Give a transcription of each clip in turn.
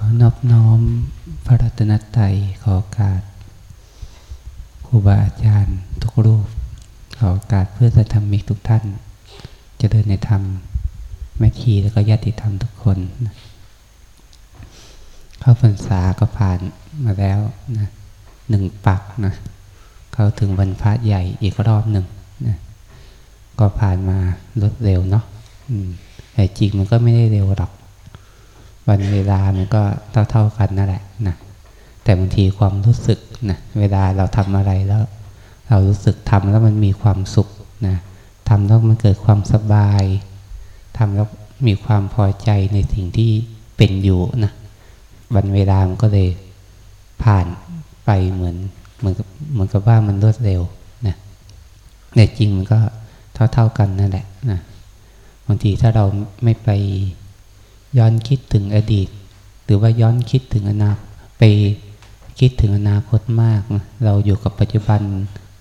ขอนอบน้อมพระรัตนตรัยขอกาสครูบาอาจารย์ทุกรูป ขอกาสเพื่อจะทำมิกทุกท่านจะเดินในธรรมแม่ชีแล้วก็ญาติธรรมทุกคนนะเข้าพรรษาก็ผ่านมาแล้วนะหนึ่งปักนะเข้าถึงวันพระใหญ่อีกรอบหนึ่งนะก็ผ่านมารวดเร็วเนาะแต่จริงมันก็ไม่ได้เร็วหรอก วันเวลามันก็เท่าๆกันนั่นแหละนะแต่บางทีความรู้สึกนะเวลาเราทำอะไรแล้ว เรารู้สึกทำแล้วมันมีความสุขนะทำแล้วมันเกิดความสบายทำแล้วมีความพอใจในสิ่งที่เป็นอยู่นะวันเวลามันก็เลยผ่านไปเหมือนเหมือนกับเหมือนกับว่ามันรวดเร็วนะแต่จริงมันก็เท่าๆกันนั่นแหละนะบางทีถ้าเราไม่ไป ย้อนคิดถึงอดีต หรือว่าย้อนคิดถึงอนาคตไปคิดถึงอนาคตมากนะเราอยู่กับปัจจุบัน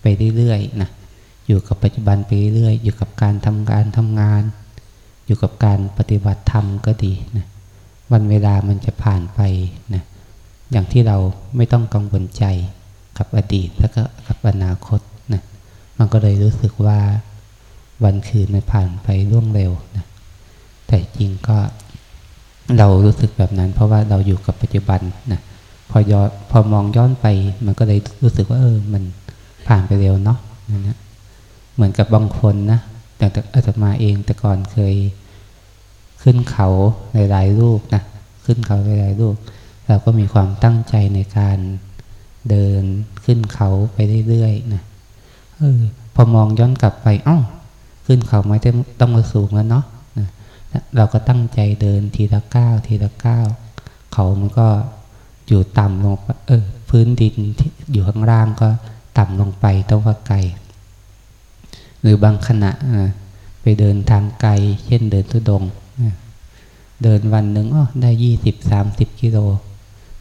ไปเรื่อยๆนะอยู่กับปัจจุบันไปเรื่อยอยู่กับการทำการทำงาน อยู่กับการปฏิบัติธรรมก็ดีนะวันเวลามันจะผ่านไปนะอย่างที่เราไม่ต้องกังวลใจกับอดีตแล้วก็กับอนาคตนะมันก็เลยรู้สึกว่าวันคืนมันผ่านไปล่วงเร็วนะแต่จริงก็ เรารู้สึกแบบนั้น เพราะว่าเราอยู่กับปัจจุบันนะพอย้อนพอมองย้อนไป มันก็เลยรู้สึกว่าเออ มันผ่านไปเร็วเนาะนั่นะเหมือนกับบางคนนะแต่อาตมาเองแต่ก่อนเคยขึ้นเขาหลายๆรูปนะขึ้นเขาหลายๆรูปเราก็มีความตั้งใจในการเดินขึ้นเขาไปเรื่อยๆนะเออพอมองย้อนกลับไปอ้าขึ้นเขาไม่ได้ต้องมาสูงแล้วเนาะ เราก็ตั้งใจเดินทีละก้าวทีละก้าวเขามันก็อยู่ต่ำลงเออพื้นดินที่อยู่ข้างล่างก็ต่ำลงไปต้องว่าไกล หรือบางขณะไปเดินทางไกล เช่นเดินทุดง เดินวันหนึ่งอ๋อได้ยี่สิบสามสิบกิโล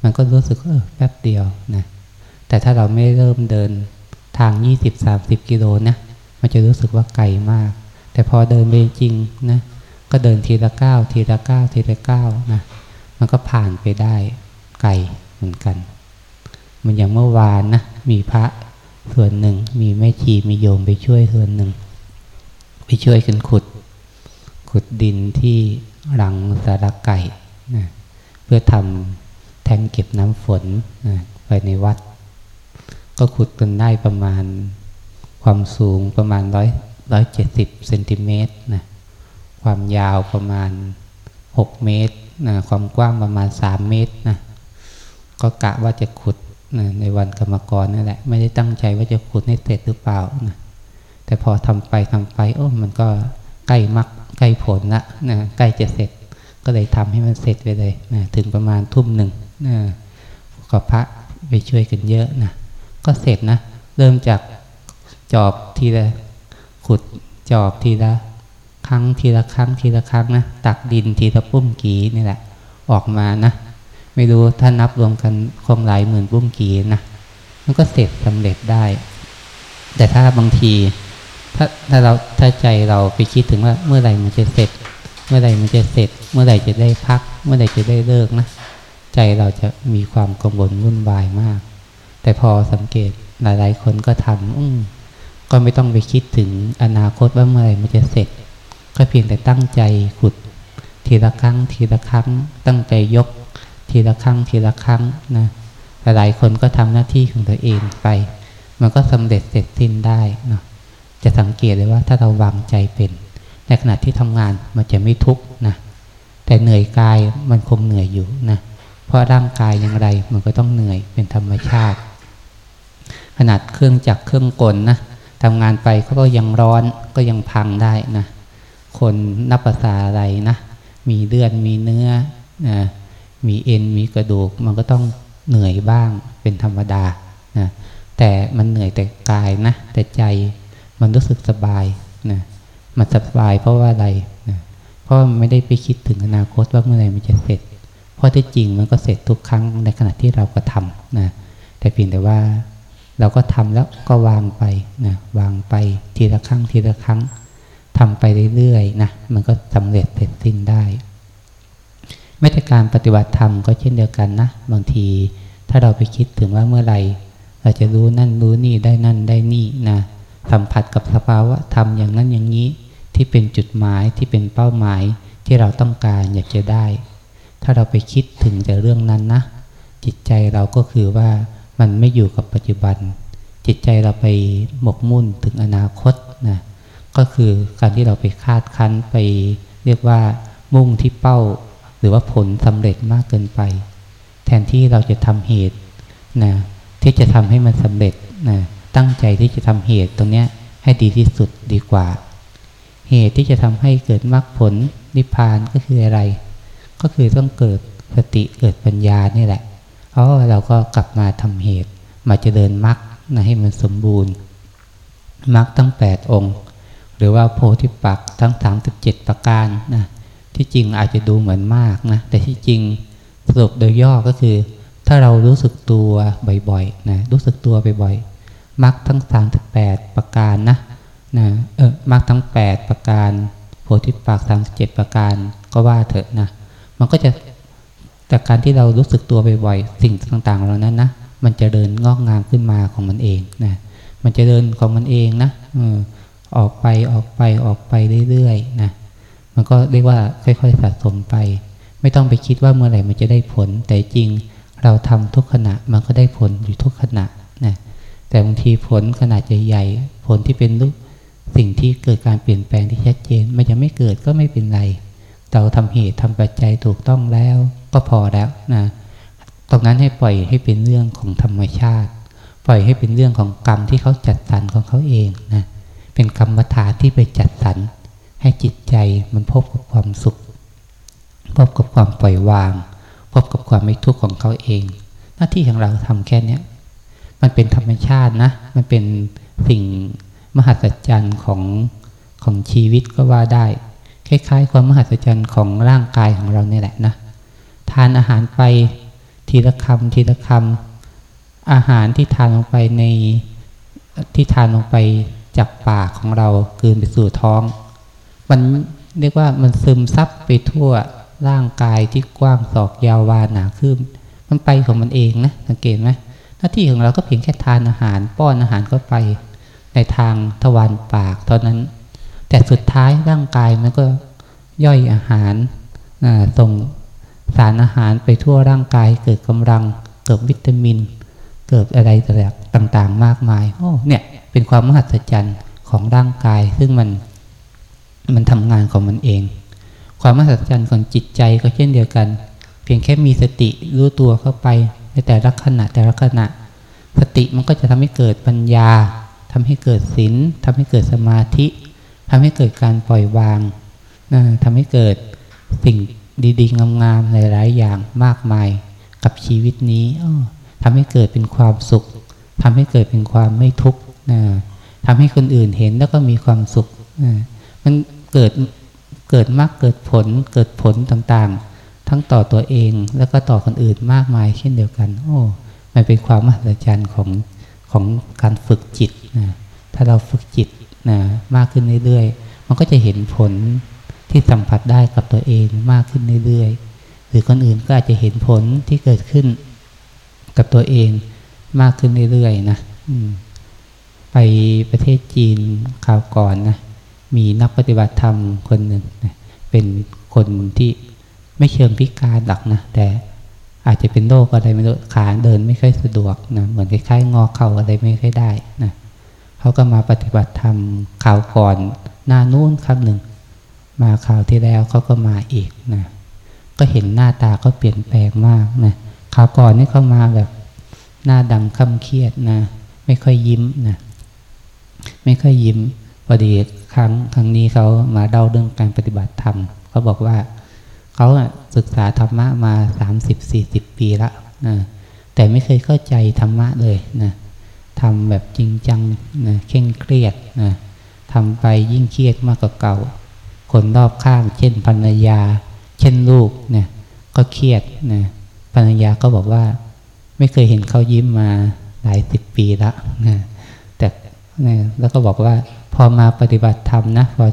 มันก็รู้สึกเออแป๊บเดียวนะแต่ถ้าเราไม่เริ่มเดินทางยี่สิบสามสิบกิโลนะมันจะรู้สึกว่าไกลมาก แต่พอเดินไปจริงนะ ก็เดินทีละก้าวทีละก้าวทีละก้าวนะมันก็ผ่านไปได้ไกลเหมือนกัน มันอย่างเมื่อวานนะมีพระส่วนหนึ่ง มีแม่ชีมีโยมไปช่วยส่วนหนึ่ง ไปช่วยกันขุด ขุดดินที่หลังสารไก่นะเพื่อทำแทงเก็บน้ำฝนนะไปในวัด ก็ขุดกันได้ประมาณความสูงประมาณร้อยร้อยเจ็ดสิบเซนติเมตรนะ ความยาวประมาณหกเมตรนะความกว้างประมาณสามเมตรนะก็กะว่าจะขุดนะในวันกรรมกรนั่นแหละ ไม่ได้ตั้งใจว่าจะขุดให้เสร็จหรือเปล่านะแต่พอทำไปทำไปโอ้มันก็ใกล้มักใกล้ผลละนะใกล้จะเสร็จก็เลยทำให้มันเสร็จไปเลยนะถึงประมาณทุ่มหนึ่งนะก็พระไปช่วยกันเยอะนะก็เสร็จนะ เริ่มจากจอบทีละขุดจอบทีละ ครั้งทีละครั้งทีละครั้งนะตักดินทีละปุ้มกีนี่แหละ ออกมานะ ไม่รู้ถ้านับรวมกันคงหลายหมื่นปุ้มกีนะมันก็เสร็จสำเร็จได้ แต่ถ้าบางที ถ้าถ้าเราถ้าใจเราไปคิดถึงว่าเมื่อไหร่มันจะเสร็จ เมื่อไหร่มันจะเสร็จ เมื่อไหร่จะได้พัก เมื่อไหร่จะได้เลิกนะใจเราจะมีความกังวลวุ่นวายมาก แต่พอสังเกตหลาย ๆ คนก็ทำก็ไม่ต้องไปคิดถึงอนาคตว่าเมื่อไหร่มันจะเสร็จ ก็เพียงแต่ตั้งใจขุด ทีละครั้ง ทีละครั้ง ตั้งใจยก ทีละครั้ง ทีละครั้งนะหลายคนก็ทำหน้าที่ของตัวเองไป มันก็สำเร็จเสร็จสิ้นได้นะจะสังเกตเลยว่าถ้าเราวางใจเป็น ในขณะที่ทำงานมันจะไม่ทุกข์นะแต่เหนื่อยกายมันคงเหนื่อยอยู่นะเพราะร่างกายอย่างไรมันก็ต้องเหนื่อยเป็นธรรมชาติ ขนาดเครื่องจักรเครื่องกลนะทำงานไปเขาก็ยังร้อนก็ยังพังได้นะ คนนับภาษาอะไรนะ มีเลือดมีเนื้อนะมีเอ็นมีกระดูก มันก็ต้องเหนื่อยบ้างเป็นธรรมดานะแต่มันเหนื่อยแต่กายนะ แต่ใจมันรู้สึกสบายนะมันสบายเพราะว่าอะไรนะเพราะไม่ได้ไปคิดถึงอนาคตว่าเมื่อไหร่มันจะเสร็จ เพราะที่จริงมันก็เสร็จทุกครั้งในขณะที่เราก็ทำนะแต่เพียงแต่ว่าเราก็ทำแล้วก็วางไปนะวางไปทีละครั้งทีละครั้ง ทำไปเรื่อยๆนะมันก็สำเร็จเสร็จสิ้นได้ไม่แต่การปฏิบัติธรรมก็เช่นเดียวกันนะบางทีถ้าเราไปคิดถึงว่าเมื่อไหร่เราจะรู้นั่นรู้นี่ได้นั่นได้นี่นะสัมผัสกับสภาวะธรรมอย่างนั้นอย่างนี้ที่เป็นจุดหมายที่เป็นเป้าหมายที่เราต้องการอยากจะได้ ถ้าเราไปคิดถึงแต่เรื่องนั้นนะ จิตใจเราก็คือว่ามันไม่อยู่กับปัจจุบัน จิตใจเราไปหมกมุ่นถึงอนาคตนะ ก็คือการที่เราไปคาดคั้นไปเรียกว่ามุ่งที่เป้า หรือว่าผลสำเร็จมากเกินไป แทนที่เราจะทำเหตุนะที่จะทำให้มันสำเร็จนะตั้งใจที่จะทำเหตุตรงนี้ให้ดีที่สุดดีกว่า เหตุที่จะทำให้เกิดมรรคผลนิพพานก็คืออะไร ก็คือต้องเกิดสติเกิดปัญญานี่แหละเพราะเราก็กลับมาทำเหตุ มาเจริญมรรคนะให้มันสมบูรณ์มรรคตั้งแปดองค์ หรือว่าโพธิปักทั้งสามสิบเจ็ดประการนะที่จริงอาจจะดูเหมือนมากนะแต่ที่จริงสรุปโดยย่อก็คือ ถ้าเรารู้สึกตัวบ่อยๆนะรู้สึกตัวบ่อยๆมรรคทั้งสามสิบแปดประการนะนะเออมรรคทั้งแปดประการโพธิปักสามเจ็ดประการก็ว่าเถอะนะมันก็จะจากการที่เรารู้สึกตัวบ่อยๆสิ่งต่างๆเหล่านั้นนะมันจะเดินงอกงามขึ้นมาของมันเองนะมันจะเดินของมันเองนะออ ออกไปออกไปออกไปเรื่อยๆนะมันก็เรียกว่าค่อยๆสะสมไป ไม่ต้องไปคิดว่าเมื่อไหร่มันจะได้ผล แต่จริงเราทำทุกขณะมันก็ได้ผลอยู่ทุกขณะนะแต่บางทีผลขนาดใหญ่ๆผลที่เป็นรูปสิ่งที่เกิดการเปลี่ยนแปลงที่ชัดเจน มันยังไม่เกิดก็ไม่เป็นไร เราทำเหตุทำปัจจัยถูกต้องแล้วก็พอแล้วนะตรงนั้นให้ปล่อยให้เป็นเรื่องของธรรมชาติ ปล่อยให้เป็นเรื่องของกรรมที่เขาจัดสรรของเขาเองนะ เป็นกรรมฐานที่ไปจัดสรรให้จิตใจมันพบกับความสุข พบกับความปล่อยวาง พบกับความไม่ทุกข์ของเขาเอง หน้าที่ของเราทำแค่นี้มันเป็นธรรมชาตินะ มันเป็นสิ่งมหัศจรรย์ของของชีวิตก็ว่าได้ คล้ายๆ ความมหัศจรรย์ของร่างกายของเราเนี่ยแหละนะ ทานอาหารไปทีละคำทีละคำอาหารที่ทานลงไปในที่ทานลงไป จากปากของเราคืนไปสู่ท้อง มันเรียกว่ามันซึมซับไปทั่วร่างกายที่กว้างศอกยาววานหนาขึ้นมันไปของมันเองนะสังเกตไหมหน้าที่ของเราก็เพียงแค่ทานอาหาร ป้อนอาหารเข้าไปในทางทวารปากเท่านั้น แต่สุดท้ายร่างกายมันก็ย่อยอาหารส่งสารอาหารไปทั่วร่างกายเกิดกำลัง เกิดวิตามิน เกิดอะไรต่างๆ มากมายโอ้เนี่ย เป็นความมหัศจรรย์ของร่างกาย ซึ่งมันมันทำงานของมันเอง ความมหัศจรรย์ของจิตใจก็เช่นเดียวกัน เพียงแค่มีสติรู้ตัวเข้าไปในแต่ละขณะแต่ละขณะ สติมันก็จะทำให้เกิดปัญญาทำให้เกิดศีลทำให้เกิดสมาธิทำให้เกิดการปล่อยวางนะทำให้เกิดสิ่งดีๆ งามๆหลายๆอย่างมากมายกับชีวิตนี้ทำให้เกิดเป็นความสุขทำให้เกิดเป็นความไม่ทุกข์ นะทำให้คนอื่นเห็นแล้วก็มีความสุขนะมันเกิดเกิดมากเกิดผลเกิดผลต่างๆ ทั้งต่อตัวเองแล้วก็ต่อคนอื่นมากมายเช่นเดียวกัน โอ้มันเป็นความมหัศจรรย์ของของการฝึกจิตนะถ้าเราฝึกจิตนะมากขึ้นเรื่อยๆ มันก็จะเห็นผลที่สัมผัสได้กับตัวเองมากขึ้นเรื่อยๆ หรือคนอื่นก็อาจจะเห็นผลที่เกิดขึ้นกับตัวเองมากขึ้นเรื่อยๆ นะ ไปประเทศจีนคราวก่อนนะมีนักปฏิบัติธรรมคนหนึ่งนะเป็นคนที่ไม่เชิงพิการหรอกนะแต่อาจจะเป็นโรคอะไรไม่รู้ขาเดินไม่ค่อยสะดวกนะเหมือนคล้ายๆงอเข่าอะไรไม่ค่อยได้นะเขาก็มาปฏิบัติธรรมข่าวก่อนหน้านู้นครั้งหนึ่ง มาข่าวที่แล้วเขาก็มาอีกนะก็เห็นหน้าตาเขาเปลี่ยนแปลงมากนะข่าวก่อนนี่เขามาแบบหน้าดำคำเครียดนะ ไม่ค่อยยิ้มนะ ไม่ค่อยยิ้มพอดีครั้งครั้งนี้เขามาเล่าเรื่องการปฏิบัติธรรมเขาบอกว่าเขาศึกษาธรรมะมาสามสิบสี่สิบปีละนะแต่ไม่เคยเข้าใจธรรมะเลยนะทำแบบจริงจังนะเคร่งเครียดนะทำไปยิ่งเครียดมากกว่าเก่า คนรอบข้าง เช่นภรรยา เช่นลูกเนี่ยก็เครียดนะภรรยาก็บอกว่า ไม่เคยเห็นเขายิ้มมาหลายสิบปีละนะ นะแล้วก็บอกว่าพอมาปฏิบัติธรรมนะพอ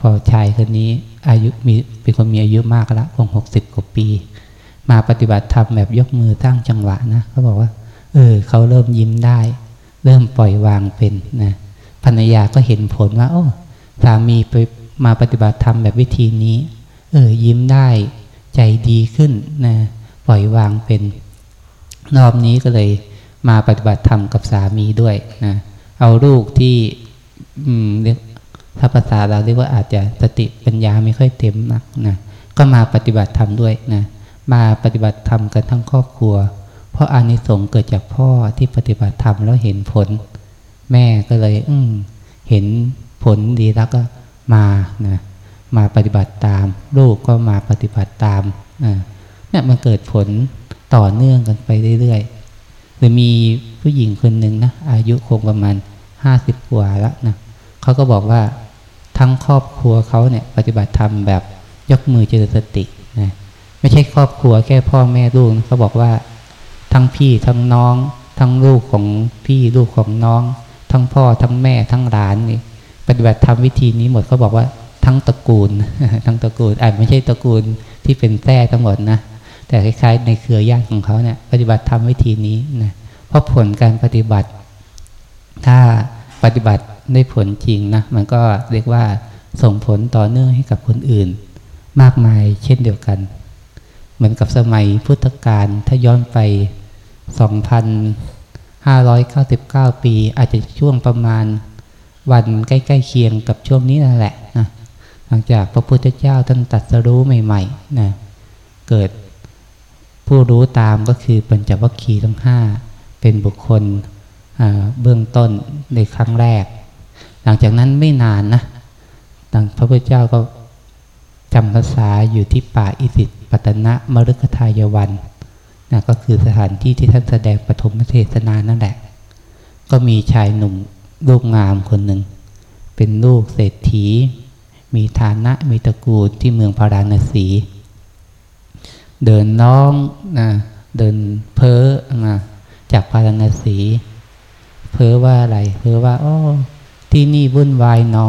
พอชายคนนี้อายุมีเป็นคนมีอายุมากแล้วคงหกสิบกว่าปี มาปฏิบัติธรรมแบบยกมือตั้งจังหวะนะเขาบอกว่า เออเขาเริ่มยิ้มได้ เริ่มปล่อยวางเป็นนะภรรยาก็เห็นผลว่า โอ้สามีไปมาปฏิบัติธรรมแบบวิธีนี้ เออ ยิ้มได้ใจดีขึ้นนะปล่อยวางเป็น รอบนี้ก็เลยมาปฏิบัติธรรมกับสามีด้วยนะ เอาลูกที่เรียกถ้าภาษาเราเรียกว่าอาจจะสติปัญญาไม่ค่อยเต็มนักนะก็มาปฏิบัติธรรมด้วยนะมาปฏิบัติธรรมกันทั้งครอบครัว เพราะอานิสงส์เกิดจากพ่อที่ปฏิบัติธรรมแล้วเห็นผล แม่ก็เลย อืเห็นผลดีแล้วก็มานะมาปฏิบัติตาม ลูกก็มาปฏิบัติตามนะเนี่ยมันเกิดผลต่อเนื่องกันไปเรื่อยๆ หรือมีผู้หญิงคนหนึ่งนะอายุคงประมาณห้าสิบกว่าแล้วนะเขาก็บอกว่าทั้งครอบครัวเขาเนี่ยปฏิบัติธรรมแบบยกมือเจริญสตินะไม่ใช่ครอบครัวแค่พ่อแม่ลูกนะเขาบอกว่าทั้งพี่ทั้งน้อง ทั้งลูกของพี่ลูกของน้อง ทั้งพ่อทั้งแม่ทั้งหลานนี่ปฏิบัติธรรมวิธีนี้หมดเขาบอกว่าทั้งตระกูลทั้งตระกูลอาจไม่ใช่ตระกูลที่เป็นแท้ทั้งหมดนะ แต่คล้ายๆ ในเครือญาติของเขาเนี่ยปฏิบัติธรรมวิธีนี้นะเพราะผลการปฏิบัติ ถ้าปฏิบัติได้ผลจริงนะมันก็เรียกว่าส่งผลต่อเนื่องให้กับคนอื่น มากมายเช่นเดียวกัน เหมือนกับสมัยพุทธกาลถ้าย้อนไป 2,599 ปี อาจจะช่วงประมาณวันใกล้ๆเคียงกับช่วงนี้นั่นแหละนะหลังจากพระพุทธเจ้าท่านตัดสรู้ใหม่ๆนะเกิด ผู้รู้ตามก็คือปัญจวัคคีย์ทั้งห้าเป็นบุคคลเบื้องต้นในครั้งแรก หลังจากนั้นไม่นานนะทางพระพุทธเจ้าก็จำภาษาอยู่ที่ป่าอิสิตปตนะมฤคทายวันนะก็คือสถานที่ที่ท่านแสดงปฐมเทศนานั่นแหละ ก็มีชายหนุ่มลูกงามคนหนึ่ง เป็นลูกเศรษฐี มีฐานะมีตระกูลที่เมืองพาราณสี เดินน้องนะเดินเพ้อนะจากพาราณสี เพ้อว่าอะไร เพ้อว่าอ้อที่นี่วุ่นวายหนอ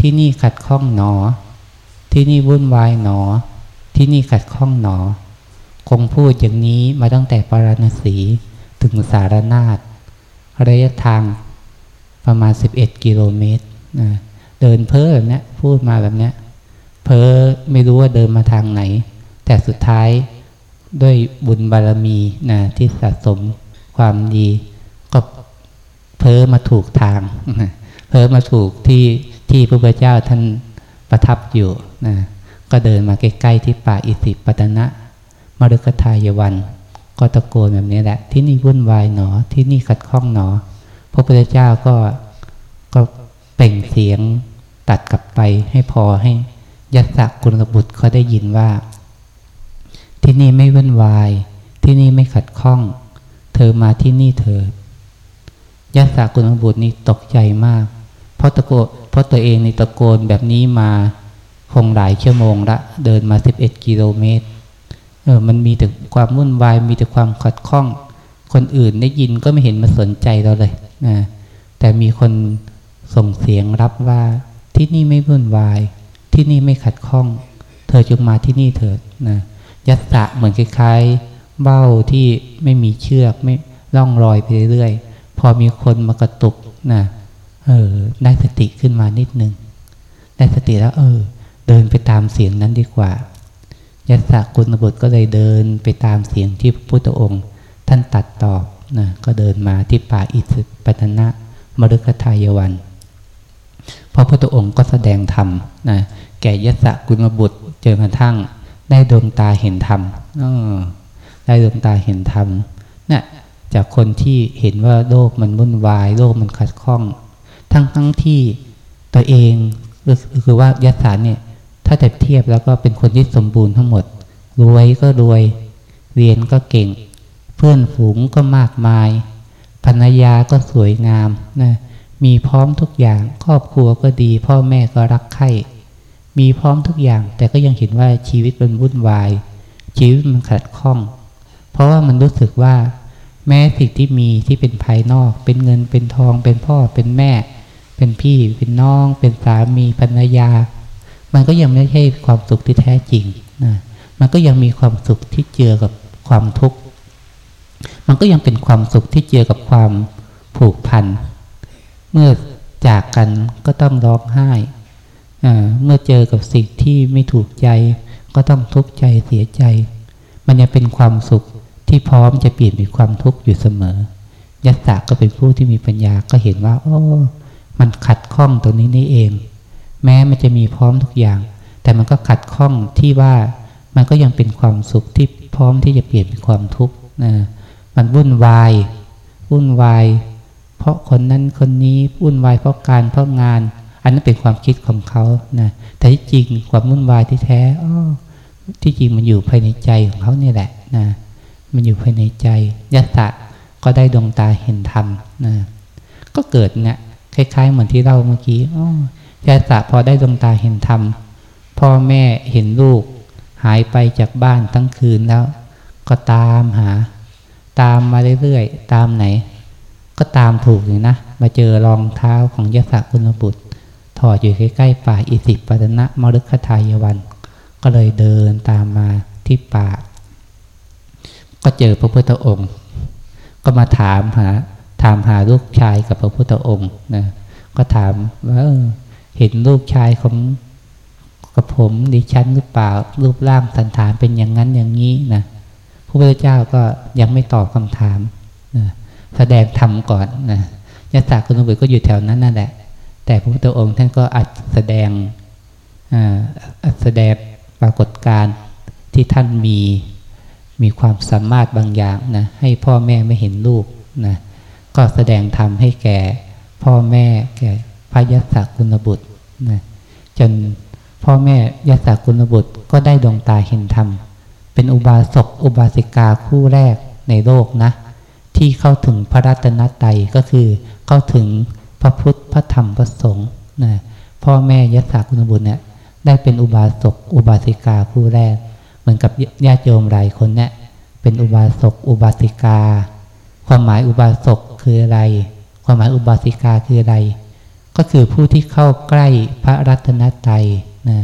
ที่นี่ขัดข้องหนอ ที่นี่วุ่นวายหนอ ที่นี่ขัดข้องหนอ คงพูดอย่างนี้มาตั้งแต่ปาราณสีถึงสารนาฏระยะทางประมาณสิบเอ็ดกิโลเมตรนะเดินเพ้อแบบนี้พูดมาแบบนี้เพ้อไม่รู้ว่าเดินมาทางไหน แต่สุดท้ายด้วยบุญบารมีนะที่สะสมความดีก็เพ้อมาถูกทางเพ้อมาถูกที่ที่พระพุทธเจ้าท่านประทับอยู่นะก็เดินมาใกล้ๆที่ป่าอิสิปตนะมฤคทายวัน ก็ตะโกนแบบนี้แหละ ที่นี่วุ่นวายหนอ ที่นี่ขัดข้องหนอ พระพุทธเจ้าก็ก็เป่งเสียงตัดกลับไปให้พอให้ยัสกุลบุตรเขาได้ยินว่า ที่นี่ไม่วุ่นวาย ที่นี่ไม่ขัดข้อง เธอมาที่นี่เถิดยัสากุลบุตรนี่ตกใจมาก เพราะตะโกเพราะตัวเองในตะโกนแบบนี้มาคงหลายชั่วโมงละ เดินมาสิบเอ็ดกิโลเมตร เออ มันมีแต่ความวุ่นวาย มีแต่ความขัดข้อง คนอื่นได้ยินก็ไม่เห็นมาสนใจเราเลยนะแต่มีคนส่งเสียงรับว่าที่นี่ไม่วุ่นวาย ที่นี่ไม่ขัดข้อง เธอจงมาที่นี่เถิดนะ ยัตสะเหมือนคล้ายๆ เบ้าที่ไม่มีเชือกไม่ล่องรอยไปเรื่อยๆ พอมีคนมากระตุกนะเออได้สติขึ้นมานิดนึง ได้สติแล้วเออ เดินไปตามเสียงนั้นดีกว่า ยัตสะกุณบุตรก็เลยเดินไปตามเสียงที่พระพุทธองค์ ท่านตัดตอบนะก็เดินมาที่ป่าอิสิปตนะมฤคทายวันพระพุทธองค์ก็แสดงธรรมนะแก่ยศกุลบุตรเจอกระทั่ง ได้ดวงตาเห็นธรรมได้ดวงตาเห็นธรรมนะ่ะจากคนที่เห็นว่าโลกมันวุ่นวาย โลกมันขัดข้อง ทั้งทั้งที่ตัวเองคือว่ายศเนี่ย ถ้าแต่เทียบแล้วก็เป็นคนที่สมบูรณ์ทั้งหมด รวยก็รวย เรียนก็เก่ง เพื่อนฝูงก็มากมาย ภรรยาก็สวยงามนะมีพร้อมทุกอย่าง ครอบครัวก็ดี พ่อแม่ก็รักใคร่ มีพร้อมทุกอย่าง แต่ก็ยังเห็นว่าชีวิตมันวุ่นวาย ชีวิตมันขัดข้อง เพราะว่ามันรู้สึกว่า แม้สิ่งที่มีที่เป็นภายนอก เป็นเงินเป็นทอง เป็นพ่อเป็นแม่ เป็นพี่ เป็นน้อง เป็นสามีภรรยา มันก็ยังไม่ใช่ความสุขที่แท้จริงนะมันก็ยังมีความสุขที่เจอกับความทุกข์ มันก็ยังเป็นความสุขที่เจอกับความผูกพัน เมื่อจากกันก็ต้องร้องไห้ เมื่อเจอกับสิ่งที่ไม่ถูกใจ ก็ต้องทุกข์ใจเสียใจ มันยังเป็นความสุขที่พร้อมจะเปลี่ยนเป็นความทุกข์อยู่เสมอ ยัตตะก็เป็นผู้ที่มีปัญญาก็เห็นว่าโอ้มันขัดข้องตรงนี้นี่เอง แม้มันจะมีพร้อมทุกอย่าง แต่มันก็ขัดข้องที่ว่ามันก็ยังเป็นความสุขที่พร้อมที่จะเปลี่ยนเป็นความทุกข์นะมันวุ่นวายวุ่นวาย เพราะคนนั้นคนนี้วุ่นวายเพราะการเพราะงาน อันนั้นเป็นความคิดของเขานะแต่ที่จริงความวุ่นวายที่แท้อ้อที่จริงมันอยู่ภายในใจของเขาเนี่ยแหละนะ มันอยู่ภายในใจยัตะก็ได้ดวงตาเห็นธรรมนะก็เกิดเนี่ยคล้ายๆ เหมือนที่เราเมื่อกี้อ๋อยตะพอได้ดวงตาเห็นธรรมพ่อแม่เห็นลูก หายไปจากบ้านทั้งคืนแล้ว ก็ตามหา ตามมาเรื่อยๆตามไหน ก็ตามถูกเลยนะมาเจอรองเท้าของยศกุลบุตร ถอดอยู่ใกล้ๆป่าอิสิปตนะมฤคทายวัน ก็เลยเดินตามมาที่ป่า ก็เจอพระพุทธองค์ ก็มาถามหาถามหาลูกชายกับพระพุทธองค์นะก็ถามว่าเห็นลูกชายของกับผมดิฉันหรือเปล่ารูปร่างสันฐานเป็นอย่างนั้นอย่างนี้นะพระพุทธเจ้าก็ยังไม่ตอบคำถามนะแสดงธรรมก่อนนะยศกุณบุตรก็อยู่แถวนั้นนั่นแหละ แต่พระพุทธองค์ท่านก็อัดแสดงอัดแสดงปรากฏการที่ท่านมีมีความสามารถบางอย่างนะให้พ่อแม่ไม่เห็นลูกนะก็แสดงธรรมให้แก่พ่อแม่แก่พระยศกุณบุตรนะจนพ่อแม่ยศกุลบุตรก็ได้ดวงตาเห็นธรรม เป็นอุบาสกอุบาสิกาคู่แรกในโลกนะ ที่เข้าถึงพระรัตนตรัยก็คือเข้าถึง พระพุทธพระธรรมพระสงฆ์นะพ่อแม่ยศกุลบุตรเนี่ยได้เป็นอุบาสกอุบาสิกาคู่แรก เหมือนกับญาติโยมหลายคนเนี่ยเป็นอุบาสกอุบาสิกา ความหมายอุบาสกคืออะไร ความหมายอุบาสิกาคืออะไร ก็คือผู้ที่เข้าใกล้พระรัตนตรัยนะ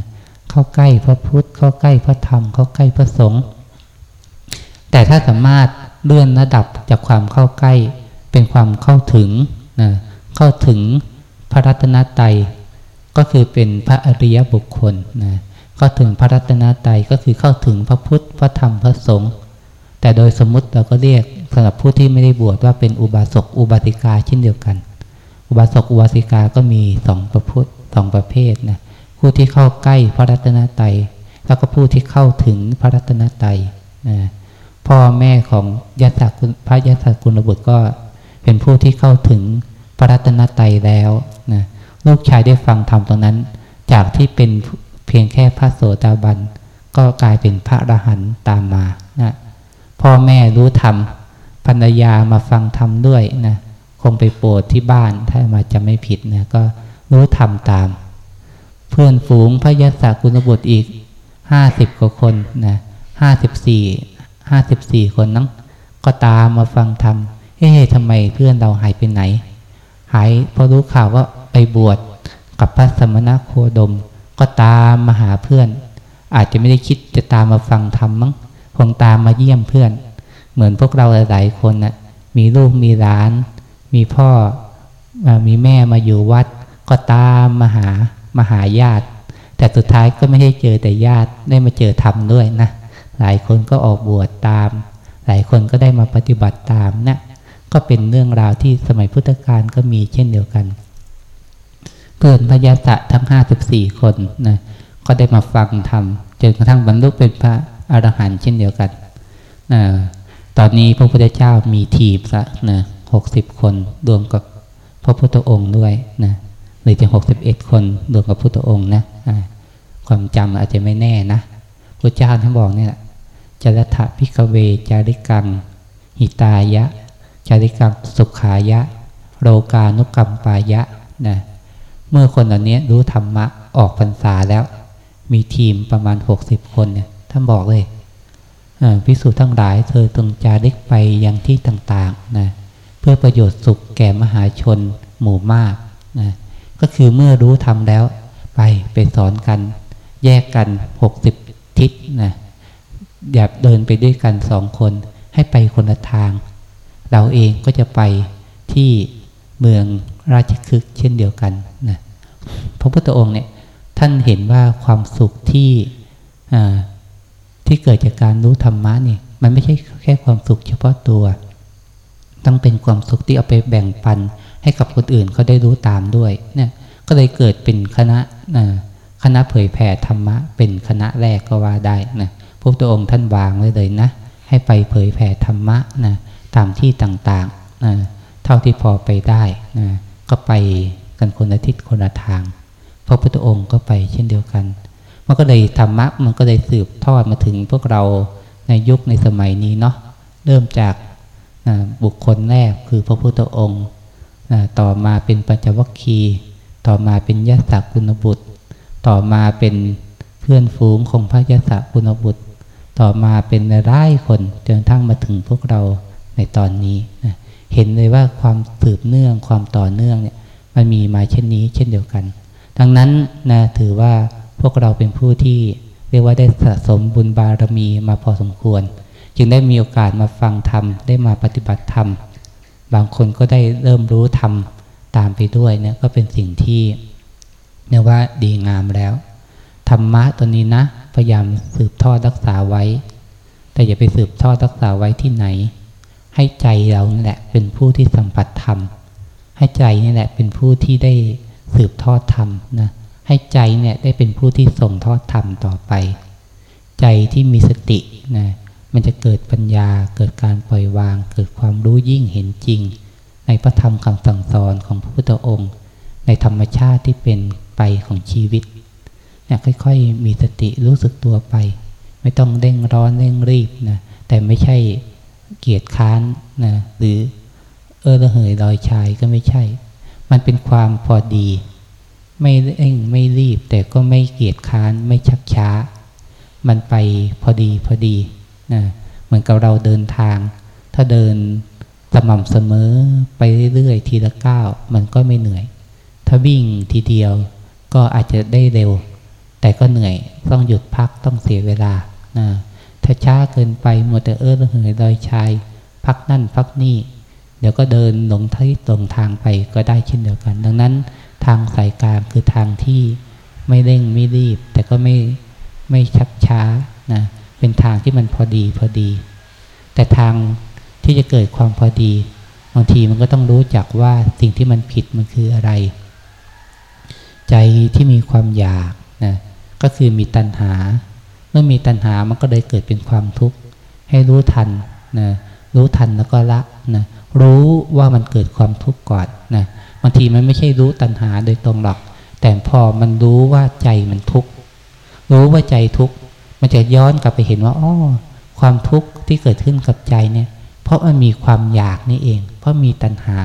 เข้าใกล้พระพุทธ เข้าใกล้พระธรรม เข้าใกล้พระสงฆ์แต่ถ้าสามารถเลื่อนระดับจากความเข้าใกล้เป็นความเข้าถึงนะ เข้าถึงพระรัตนตรัยก็คือเป็นพระอริยบุคคลนะเข้าถึงพระรัตนตรัยก็คือเข้าถึงพระพุทธพระธรรมพระสงฆ์แต่โดยสมมติเราก็เรียกสำหรับผู้ที่ไม่ได้บวชว่าเป็นอุบาสกอุบาสิกาเช่นเดียวกัน อุบาสกอุบาสิกาก็มีสองประพุทธสองประเภทนะผู้ที่เข้าใกล้พระรัตนตรัยแล้วก็ผู้ที่เข้าถึงพระรัตนตรัยนะพ่อแม่ของยศกุลพระยศกุลบุตรก็เป็นผู้ที่เข้าถึง พระรัตนตรัยแล้วนะลูกชายได้ฟังธรรมตรงนั้น จากที่เป็นเพียงแค่พระโสดาบัน ก็กลายเป็นพระอรหันต์ตามมานะพ่อแม่รู้ธรรมภรรยามาฟังธรรมด้วยนะคงไปโปรดที่บ้านถ้ามาจะไม่ผิดนะก็รู้ธรรมตาม เพื่อนฝูงพระยศกุลบุตรอีกห้าสิบกว่าคนนะห้าสิบสี่ห้าสิบสี่คนนั้นก็ตามมาฟังธรรมเฮ้ทำไมเพื่อนเราหายไปไหน หายพอรู้ข่าวว่าไปบวชกับพระสมณโคดม ก็ตามมาหาเพื่อน อาจจะไม่ได้คิดจะตามมาฟังธรรมมั้งคงตามมาเยี่ยมเพื่อน เหมือนพวกเราหลายๆคนนะ่ะมีลูกมีหลาน มีพ่อมีแม่มาอยู่วัด ก็ตามมาหามาหาญาติ แต่สุดท้ายก็ไม่ได้เจอแต่ญาติได้มาเจอธรรมด้วยนะหลายคนก็ออกบวชตาม หลายคนก็ได้มาปฏิบัติตามนะ ก็เป็นเรื่องราวที่สมัยพุทธกาลก็มีเช่นเดียวกันเพื่อนพญาสะทั้งห้าสิบสี่คนนะก็ได้มาฟังธรรมจนกระทั่งบรรลุเป็นพระอรหันต์เช่นเดียวกันนะตอนนี้พระพุทธเจ้ามีทีมละนะหกสิบคนรวมกับพระพุทธองค์ด้วยนะหรือจะหกสิบเอ็ดคนรวมกับพุทธองค์นะความจำอาจจะไม่แน่นะพระเจ้าท่านบอกเนี่ยจรถะพิกเวจาริกัง หิตายะ จาริกังสุขายะ โรกานุกรรมปายะนะเมื่อคนเหล่านี้รู้ธรรมะออกพรรษาแล้ว มีทีมประมาณหกสิบคนเนี่ยท่านบอกเลยพิสูจน์ทั้งหลายเธอตรงจาริกไปยังที่ต่างๆนะเพื่อประโยชน์สุขแก่มหาชนหมู่มากนะก็คือเมื่อรู้ทำแล้ว ไปไปสอนกัน แยกกันหกสิบทิศนะอย่าเดินไปด้วยกันสองคน ให้ไปคนละทาง เราเองก็จะไปที่เมืองราชคฤห์เช่นเดียวกันนะพระพุทธองค์เนี่ยท่านเห็นว่าความสุขที่ที่เกิดจากการรู้ธรรมะนี่มันไม่ใช่แค่ความสุขเฉพาะตัว ต้องเป็นความสุขที่เอาไปแบ่งปันให้กับคนอื่นเขาได้รู้ตามด้วยเนี่ยก็เลยเกิดเป็นคณะคณะเผยแผ่ธรรมะ เป็นคณะแรกก็ว่าได้นะพระพุทธองค์ท่านวางไว้เลยนะ ให้ไปเผยแผ่ธรรมะนะ ตามที่ต่างๆนะเท่าที่พอไปได้นะก็ไปกันคนละทิศคนละทาง พระพุทธองค์ก็ไปเช่นเดียวกัน มันก็เลยธรรมะมันก็เลยสืบทอดมาถึงพวกเราในยุคในสมัยนี้เนาะเริ่มจากบุคคลแรกคือพระพุทธองค์ต่อมาเป็นปัญจวัคคีย์ต่อมาเป็นยศกุณบุตร ต่อมาเป็นเพื่อนฝูงของพระยศกุณบุตร ต่อมาเป็นร้ายคนจนทั้งมาถึงพวกเรา ในตอนนี้นะเห็นเลยว่าความสืบเนื่องความต่อเนื่องเนี่ยมันมีมาเช่นนี้เช่นเดียวกัน ดังนั้นนะถือว่าพวกเราเป็นผู้ที่เรียกว่าได้สะสมบุญบารมีมาพอสมควร จึงได้มีโอกาสมาฟังธรรมได้มาปฏิบัติธรรม บางคนก็ได้เริ่มรู้ธรรมตามไปด้วยเนี่ยก็เป็นสิ่งที่เรียกว่าดีงามแล้ว ธรรมะตัวนี้นะพยายามสืบทอดรักษาไว้ แต่อย่าไปสืบทอดรักษาไว้ที่ไหน ให้ใจเรานี่แหละเป็นผู้ที่สัมผัสธรรม ให้ใจนี่แหละเป็นผู้ที่ได้สืบทอดธรรมนะให้ใจเนี่ยได้เป็นผู้ที่ส่งทอดธรรมต่อไป ใจที่มีสตินะมันจะเกิดปัญญาเกิดการปล่อยวาง เกิดความรู้ยิ่งเห็นจริง ในพระธรรมคำสั่งสอนของพระพุทธองค์ ในธรรมชาติที่เป็นไปของชีวิตเนี่ยค่อยๆ มีสติรู้สึกตัวไป ไม่ต้องเร่งร้อนเร่งรีบนะแต่ไม่ใช่ เกียจค้านนะหรือเออระเหยลอยชายก็ไม่ใช่ มันเป็นความพอดี ไม่เร่งไม่รีบ แต่ก็ไม่เกียจค้านไม่ชักช้า มันไปพอดีพอดีนะเหมือนกับเราเดินทาง ถ้าเดินสม่ำเสมอไปเรื่อยๆทีละก้าวมันก็ไม่เหนื่อย ถ้าวิ่งทีเดียวก็อาจจะได้เร็ว แต่ก็เหนื่อยต้องหยุดพักต้องเสียเวลานะ ถ้าช้าเกินไปหมดแต่เออระเหยลอยชาย พักนั่นพักนี่ เดี๋ยวก็เดินหลงที่ตรงทางไปก็ได้เช่นเดียวกัน ดังนั้นทางสายกลางคือทางที่ไม่เร่งไม่รีบ แต่ก็ไม่ไม่ชักช้านะเป็นทางที่มันพอดีพอดี แต่ทางที่จะเกิดความพอดีบางทีมันก็ต้องรู้จักว่าสิ่งที่มันผิดมันคืออะไร ใจที่มีความอยากนะก็คือมีตัณหา มื่อมีตัณหามันก็เลยเกิดเป็นความทุกข์ให้รู้ทันนะรู้ทันแล้วก็ละนะรู้ว่ามันเกิดความทุกข์ก่อนนะบางทีมันไม่ใช่รู้ตัณหาโดยตรงหรอก แต่พอมันรู้ว่าใจมันทุกข์รู้ว่าใจทุกข์มันจะย้อนกลับไปเห็นว่าอ๋อความทุกข์ที่เกิดขึ้นกับใจเนี่ย เพราะมันมีความอยากนี่เอง เพราะมีตัณหา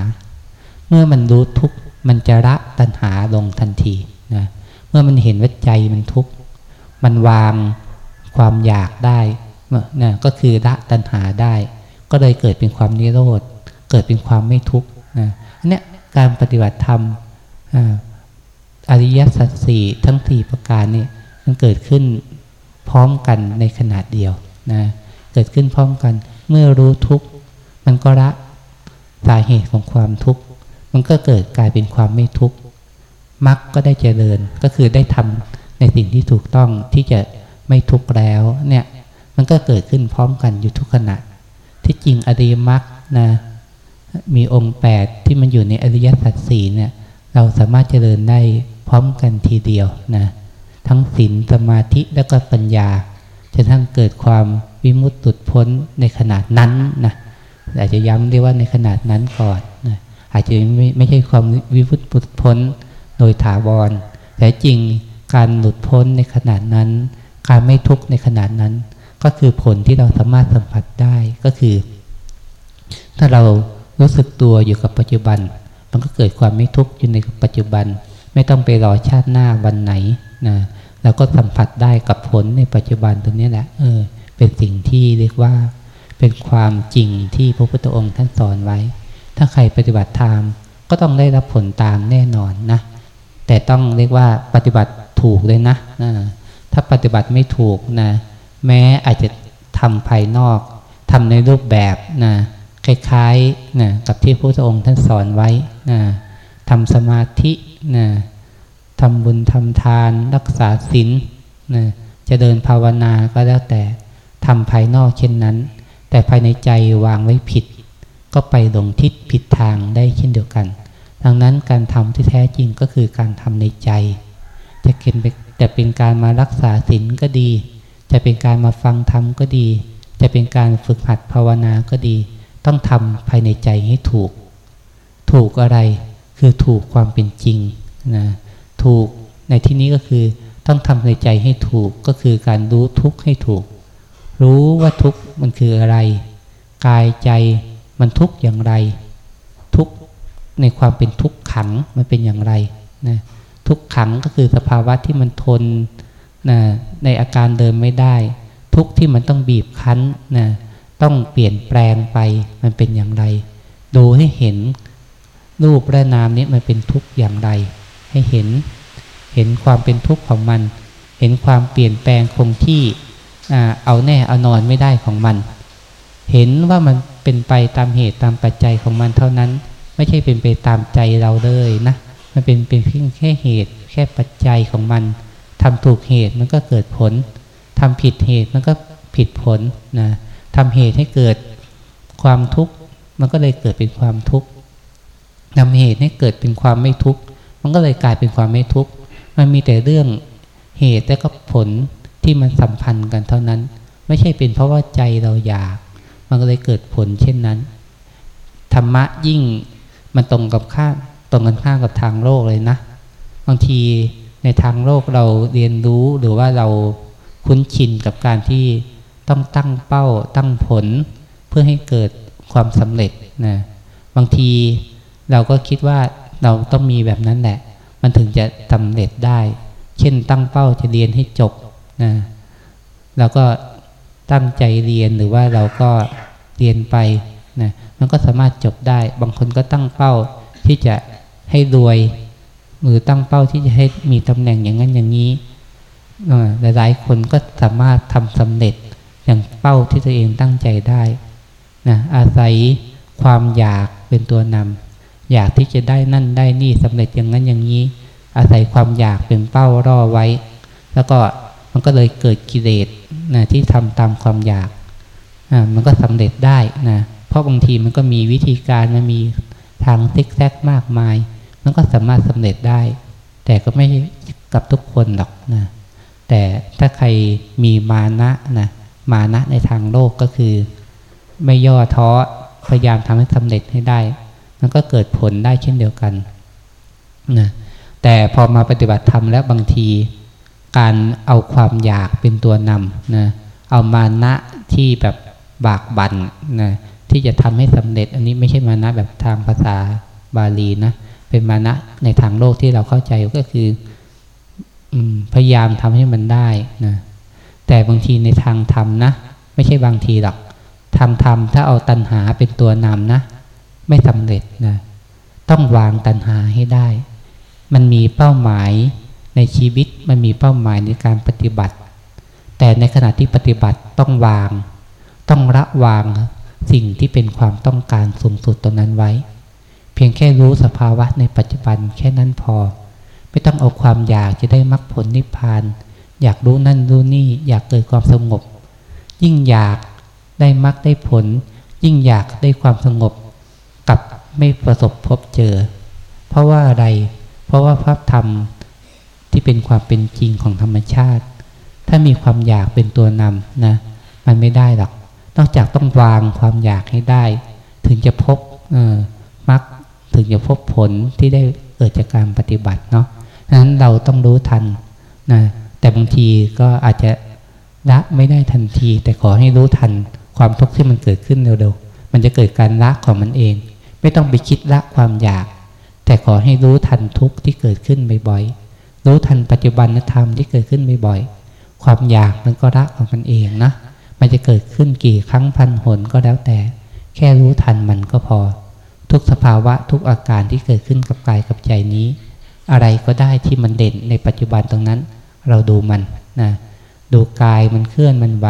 เมื่อมันรู้ทุกข์มันจะละตัณหาลงทันทีนะเมื่อมันเห็นว่าใจมันทุกข์มันวาง ความอยากได้นะก็คือละตัณหาได้ ก็เลยเกิดเป็นความนิโรธ เกิดเป็นความไม่ทุกข์นะเนี่ยการปฏิบัติธรรมอริยสัจสี่ทั้งสี่ประการนี่มันเกิดขึ้นพร้อมกันในขนาดเดียวนะเกิดขึ้นพร้อมกัน เมื่อรู้ทุกข์มันก็ละสาเหตุของความทุกข์มันก็เกิดกลายเป็นความไม่ทุกข์มรรคก็ได้เจริญก็คือได้ทำในสิ่งที่ถูกต้องที่จะ ไม่ทุกข์แล้วเนี่ยมันก็เกิดขึ้นพร้อมกันอยู่ทุกขณะ ที่จริงอริยมรรคนะมีองค์แปดที่มันอยู่ในอริยสัจสี่เนี่ยเราสามารถเจริญได้พร้อมกันทีเดียวนะทั้งศีลสมาธิแล้วก็ปัญญาจะทั้งเกิดความวิมุตติพ้นในขนาดนั้นนะอาจจะย้ำได้ว่าในขนาดนั้นก่อนนะอาจจะไม่ไม่ใช่ความวิมุตติพ้นโดยถาวรแต่จริงการหลุดพ้นในขนาดนั้น การไม่ทุกข์ในขนาดนั้น ก็คือผลที่เราสามารถสัมผัสได้ก็คือ ถ้าเรารู้สึกตัวอยู่กับปัจจุบัน มันก็เกิดความไม่ทุกข์อยู่ในปัจจุบัน ไม่ต้องไปรอชาติหน้าวันไหนนะเราก็สัมผัสได้กับผลในปัจจุบันตรงนี้แหละเออ เป็นสิ่งที่เรียกว่า เป็นความจริงที่พระพุทธองค์ท่านสอนไว้ ถ้าใครปฏิบัติธรรมก็ต้องได้รับผลตามแน่นอนนะ แต่ต้องเรียกว่าปฏิบัติถูกเลยนะนะ ถ้าปฏิบัติไม่ถูกนะ แม้อาจจะทำภายนอกทำในรูปแบบนะคล้ายๆนะกับที่พระพุทธองค์ท่านสอนไว้นะทำสมาธินะทำบุญทำทานรักษาศีลนะจะเดินภาวนาก็แล้วแต่ทำภายนอกเช่นนั้น แต่ภายในใจวางไว้ผิด ก็ไปหลงทิศผิดทางได้เช่นเดียวกัน ดังนั้นการทำที่แท้จริงก็คือการทำในใจ จะเป็น จะเป็นการมารักษาศีลก็ดี จะเป็นการมาฟังธรรมก็ดี จะเป็นการฝึกหัดภาวนาก็ดี ต้องทำภายในใจให้ถูก ถูกอะไรคือถูกความเป็นจริงนะถูกในที่นี้ก็คือต้องทำในใจให้ถูกก็คือการรู้ทุกข์ให้ถูก รู้ว่าทุกข์มันคืออะไร กายใจมันทุกข์อย่างไร ทุกข์ในความเป็นทุกข์ขังมันเป็นอย่างไรนะ ทุกขังก็คือสภาวะที่มันทนนะในอาการเดิมไม่ได้ ทุกที่มันต้องบีบคั้นนะต้องเปลี่ยนแปลงไปมันเป็นอย่างไร ดูให้เห็นรูปและนามนี้มันเป็นทุกข์อย่างไร ให้เห็นเห็นความเป็นทุกข์ของมัน เห็นความเปลี่ยนแปลงคงที่เอาแน่เอานอนไม่ได้ของมัน เห็นว่ามันเป็นไปตามเหตุตามปัจจัยของมันเท่านั้น ไม่ใช่เป็นไปตามใจเราเลยนะ มันเป็นเป็นเพียงแค่เหตุ แค่ปัจจัยของมันทำถูกเหตุมันก็เกิดผลทำผิดเหตุมันก็ผิดผลนะทำเหตุให้เกิดความทุกข์ มันก็เลยเกิดเป็นความทุกข์ทำเหตุให้เกิดเป็นความไม่ทุกข์ มันก็เลยกลายเป็นความไม่ทุกข์ มันมีแต่เรื่องเหตุและก็ผลที่มันสัมพันธ์กันเท่านั้น ไม่ใช่เป็นเพราะว่าใจเราอยาก มันก็เลยเกิดผลเช่นนั้น ธรรมะยิ่งมันตรงกับข้าม ตรงกันข้ามกับทางโลกเลยนะ บางทีในทางโลกเราเรียนรู้หรือว่าเราคุ้นชินกับการที่ต้องตั้งเป้าตั้งผล เพื่อให้เกิดความสำเร็จนะบางทีเราก็คิดว่าเราต้องมีแบบนั้นแหละ มันถึงจะสำเร็จได้ เช่นตั้งเป้าจะเรียนให้จบนะเราก็ตั้งใจเรียนหรือว่าเราก็เรียนไปนะมันก็สามารถจบได้ บางคนก็ตั้งเป้าที่จะ ให้รวย หรือตั้งเป้าที่จะให้มีตำแหน่งอย่างนั้นอย่างนี้หลายๆคนก็สามารถทำสำเร็จอย่างเป้าที่ตัวเองตั้งใจได้นะอาศัยความอยากเป็นตัวนำอยากที่จะได้นั่นได้นี่สำเร็จอย่างนั้นอย่างนี้ อาศัยความอยากเป็นเป้ารอไว้ แล้วก็มันก็เลยเกิดกิเลสนะที่ทำตามความอยากอ่ามันก็สำเร็จได้นะเพราะบางทีมันก็มีวิธีการมันมีทางซิกแซกมากมาย มันก็สามารถสำเร็จได้ แต่ก็ไม่กับทุกคนหรอกนะแต่ถ้าใครมีมานะนะมานะในทางโลกก็คือ ไม่ย่อท้อพยายามทำให้สำเร็จให้ได้ มันก็เกิดผลได้เช่นเดียวกันนะแต่พอมาปฏิบัติธรรมแล้วบางที การเอาความอยากเป็นตัวนำนะเอามานะที่แบบบากบั่นนะที่จะทำให้สำเร็จ อันนี้ไม่ใช่มานะแบบทางภาษาบาลีนะ เป็นมานะในทางโลกที่เราเข้าใจก็คือพยายามทำให้มันได้นะแต่บางทีในทางธรรมนะ ไม่ใช่บางทีหรอกทางธรรมถ้าเอาตัณหาเป็นตัวนำนะ ไม่สำเร็จนะต้องวางตัณหาให้ได้ มันมีเป้าหมายในชีวิตมันมีเป้าหมายในการปฏิบัติ แต่ในขณะที่ปฏิบัติต้องวาง ต้องละวางสิ่งที่เป็นความต้องการสูงสุดตรงนั้นไว้ พียงแค่รู้สภาวะในปัจจุบันแค่นั้นพอ ไม่ต้องเอาความอยากจะได้มรรคผลนิพพาน อยากรู้นั่นรู้นี่อยากเกิดความสงบ ยิ่งอยากได้มรรคได้ผล ยิ่งอยากได้ความสงบกับไม่ประสบพบเจอ เพราะว่าอะไร เพราะว่าภาพธรรมที่เป็นความเป็นจริงของธรรมชาติ ถ้ามีความอยากเป็นตัวนำนะมันไม่ได้หรอก นอกจากต้องวางความอยากให้ได้ ถึงจะพบเออมัก ถึงจะพบผลที่ได้เกิดจากการปฏิบัติเนาะดังนั้นเราต้องรู้ทันนะแต่บางทีก็อาจจะละไม่ได้ทันที แต่ขอให้รู้ทันความทุกข์ที่มันเกิดขึ้นเร็วๆ มันจะเกิดการละของมันเอง ไม่ต้องไปคิดละความอยาก แต่ขอให้รู้ทันทุกข์ที่เกิดขึ้นบ่อยๆ รู้ทันปัจจุบันธรรมที่เกิดขึ้นบ่อยๆ ความอยากมันก็ละของมันเองนะ มันจะเกิดขึ้นกี่ครั้งพันหนก็แล้วแต่ แค่รู้ทันมันก็พอ ทุกสภาวะทุกอาการที่เกิดขึ้นกับกายกับใจนี้ อะไรก็ได้ที่มันเด่นในปัจจุบันตรงนั้น เราดูมันนะดูกายมันเคลื่อนมันไหว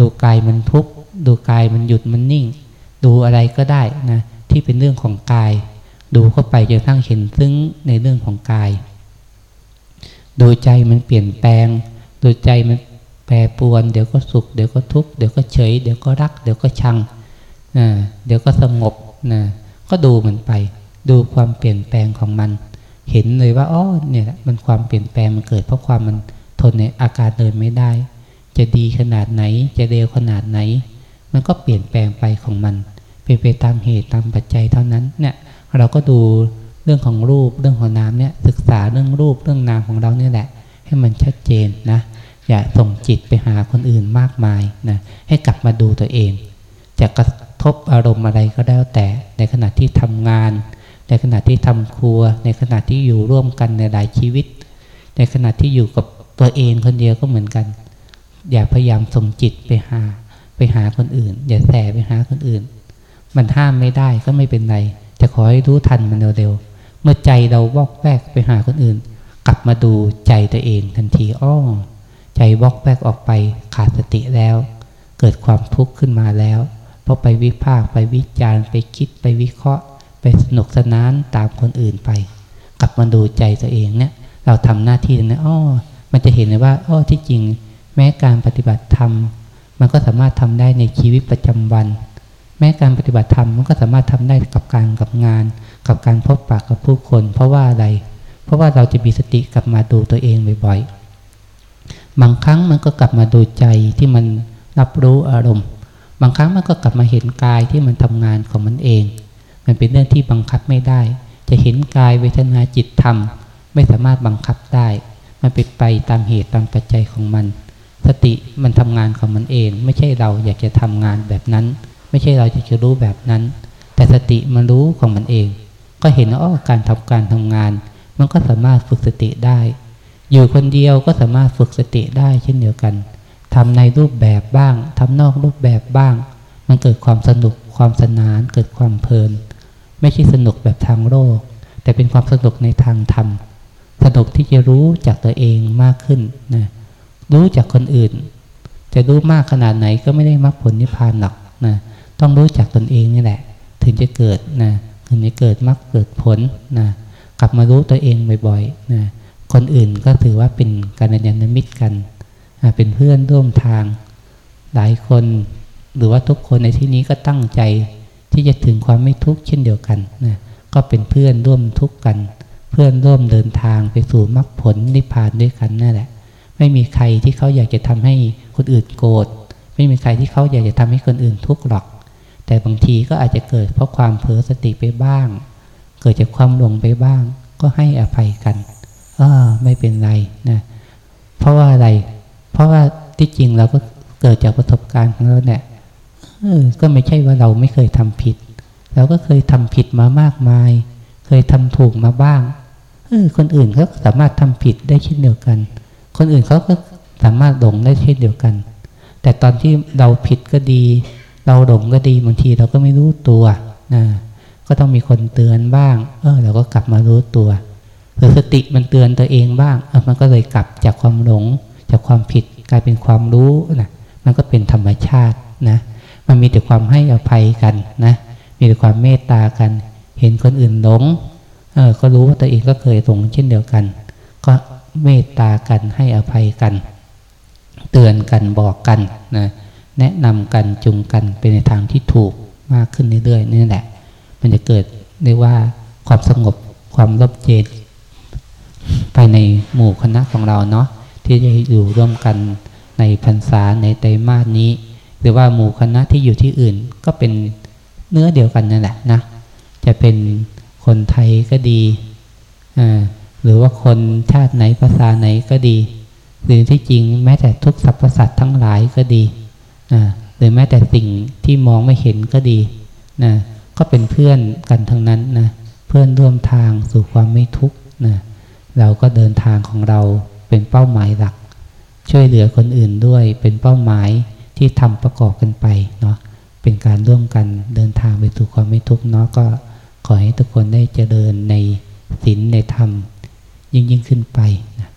ดูกายมันทุกข์ดูกายมันหยุดมันนิ่ง ดูอะไรก็ได้นะที่เป็นเรื่องของกาย ดูเข้าไปจนทั้งเห็นซึ้งในเรื่องของกาย ดูใจมันเปลี่ยนแปลง ดูใจมันแปรปวน เดี๋ยวก็สุข เดี๋ยวก็ทุกข์เดี๋ยวก็เฉย เดี๋ยวก็รัก เดี๋ยวก็ชังนะเดี๋ยวก็สงบนะ ก็ดูมันไป ดูความเปลี่ยนแปลงของมัน เห็นเลยว่าอ๋อเนี่ยมันความเปลี่ยนแปลงมันเกิดเพราะความมันทนในอาการเดินไม่ได้ จะดีขนาดไหน จะเร็วขนาดไหน มันก็เปลี่ยนแปลงไปของมันเป็นไปตามเหตุตามปัจจัยเท่านั้นเนี่ยเราก็ดูเรื่องของรูปเรื่องของนามเนี่ยศึกษาเรื่องรูปเรื่องนามของเราเนี่ยแหละ ให้มันชัดเจนนะอย่าส่งจิตไปหาคนอื่นมากมายนะให้กลับมาดูตัวเองจะก ทบอารมณ์อะไรก็แล้วแต่ ในขณะที่ทำงาน ในขณะที่ทำครัว ในขณะที่อยู่ร่วมกันในหลายชีวิต ในขณะที่อยู่กับตัวเองคนเดียวก็เหมือนกัน อย่าพยายามส่งจิตไปหาไปหาคนอื่น อย่าแสไปหาคนอื่น มันห้ามไม่ได้ก็ไม่เป็นไรแต่ขอให้รู้ทันมันเร็วๆเมื่อใจเราวอกแวกไปหาคนอื่น กลับมาดูใจตัวเองทันทีอ้อใจวอกแวกออกไปขาดสติแล้ว เกิดความทุกข์ขึ้นมาแล้ว เพราะไปวิพากไปวิจารณ์ไปคิดไปวิเคราะห์ ไปสนุกสนานตามคนอื่นไป กลับมาดูใจตัวเองเนี่ย เราทำหน้าที่นะอ้อมันจะเห็นเลยว่าอ้อที่จริง แม้การปฏิบัติธรรม มันก็สามารถทำได้ในชีวิตประจำวัน แม้การปฏิบัติธรรมมันก็สามารถทำได้กับการกับงาน กับการพบปะกับผู้คน เพราะว่าอะไร เพราะว่าเราจะมีสติกลับมาดูตัวเองบ่อยๆบางครั้งมันก็กลับมาดูใจที่มันรับรู้อารมณ์ บางครั้งมันก็กลับมาเห็นกายที่มันทำงานของมันเอง มันเป็นเรื่องที่บังคับไม่ได้ จะเห็นกายเวทนาจิตธรรม ไม่สามารถบังคับได้ มันเป็นไปตามเหตุตามปัจจัยของมัน สติมันทำงานของมันเอง ไม่ใช่เราอยากจะทำงานแบบนั้น ไม่ใช่เราอยากจะรู้แบบนั้น แต่สติมันรู้ของมันเอง ก็เห็นว่าการทำการทำงาน มันก็สามารถฝึกสติได้ อยู่คนเดียวก็สามารถฝึกสติได้เช่นเดียวกัน ทำในรูปแบบบ้างทำนอกรูปแบบบ้าง มันเกิดความสนุกความสนาน เกิดความเพลิน ไม่ใช่สนุกแบบทางโลก แต่เป็นความสนุกในทางธรรม สนุกที่จะรู้จากตัวเองมากขึ้นนะรู้จากคนอื่น จะรู้มากขนาดไหนก็ไม่ได้มรรคผลนิพพานหรอกนะต้องรู้จากตนเองนี่แหละ ถึงจะเกิดนะถึงจะเกิดมรรคเกิดผลนะกลับมารู้ตัวเองบ่อยๆนะคนอื่นก็ถือว่าเป็นการยันมิตรกันน เป็นเพื่อนร่วมทาง หลายคนหรือว่าทุกคนในที่นี้ก็ตั้งใจที่จะถึงความไม่ทุกข์เช่นเดียวกันนะก็เป็นเพื่อนร่วมทุกข์กัน เพื่อนร่วมเดินทางไปสู่มรรคผลนิพพานด้วยกันนั่นแหละ ไม่มีใครที่เขาอยากจะทำให้คนอื่นโกรธไม่มีใครที่เขาอยากจะทำให้คนอื่นทุกข์หรอก แต่บางทีก็อาจจะเกิดเพราะความเผลอสติไปบ้าง เกิดจากความหลงไปบ้าง ก็ให้อภัยกันเออไม่เป็นไรนะเพราะว่าอะไร เพราะว่าที่จริงเราก็เกิดจากประสบการณ์ของเราเนี่ยเออก็ไม่ใช่ว่าเราไม่เคยทำผิด เราก็เคยทำผิดมามากมาย เคยทำถูกมาบ้างเออคนอื่นเขาสามารถทำผิดได้เช่นเดียวกัน คนอื่นเขาก็สามารถหลงได้เช่นเดียวกัน แต่ตอนที่เราผิดก็ดี เราหลงก็ดีบางทีเราก็ไม่รู้ตัวนะก็ต้องมีคนเตือนบ้าง เออเราก็กลับมารู้ตัวเผื่อสติมันเตือนตัวเองบ้างเออมันก็เลยกลับจากความหลง จากความผิดกลายเป็นความรู้นะมันก็เป็นธรรมชาตินะมันมีแต่ความให้อภัยกันนะมีแต่ความเมตตากัน เห็นคนอื่นหลงเออก็รู้ว่าตัวเองก็เคยหลงเช่นเดียวกัน ก็เมตตากันให้อภัยกัน เตือนกันบอกกันนะแนะนำกันจุงกันไปในทางที่ถูกมากขึ้นเรื่อยๆนี่แหละ มันจะเกิดเรียกว่าความสงบความรบเย็นภายในหมู่คณะของเราเนาะ ที่จะอยู่ร่วมกันในพรรษาในไตรมาสนี้ หรือว่าหมู่คณะที่อยู่ที่อื่นก็เป็นเนื้อเดียวกันนั่นแหละนะ จะเป็นคนไทยก็ดีอ่าหรือว่าคนชาติไหนภาษาไหนก็ดี หรือที่จริงแม้แต่ทุกสรรพสัตว์ทั้งหลายก็ดี หรือแม้แต่สิ่งที่มองไม่เห็นก็ดีนะก็เป็นเพื่อนกันทั้งนั้นนะ เพื่อนร่วมทางสู่ความไม่ทุกข์นะ เราก็เดินทางของเรา เป็นเป้าหมายหลัก ช่วยเหลือคนอื่นด้วย เป็นเป้าหมายที่ทำประกอบกันไปเนาะเป็นการร่วมกันเดินทางไปสู่ความไม่ทุกข์เนาะก็ขอให้ทุกคนได้เจริญในศีลในธรรม ยิ่งยิ่งขึ้นไปนะ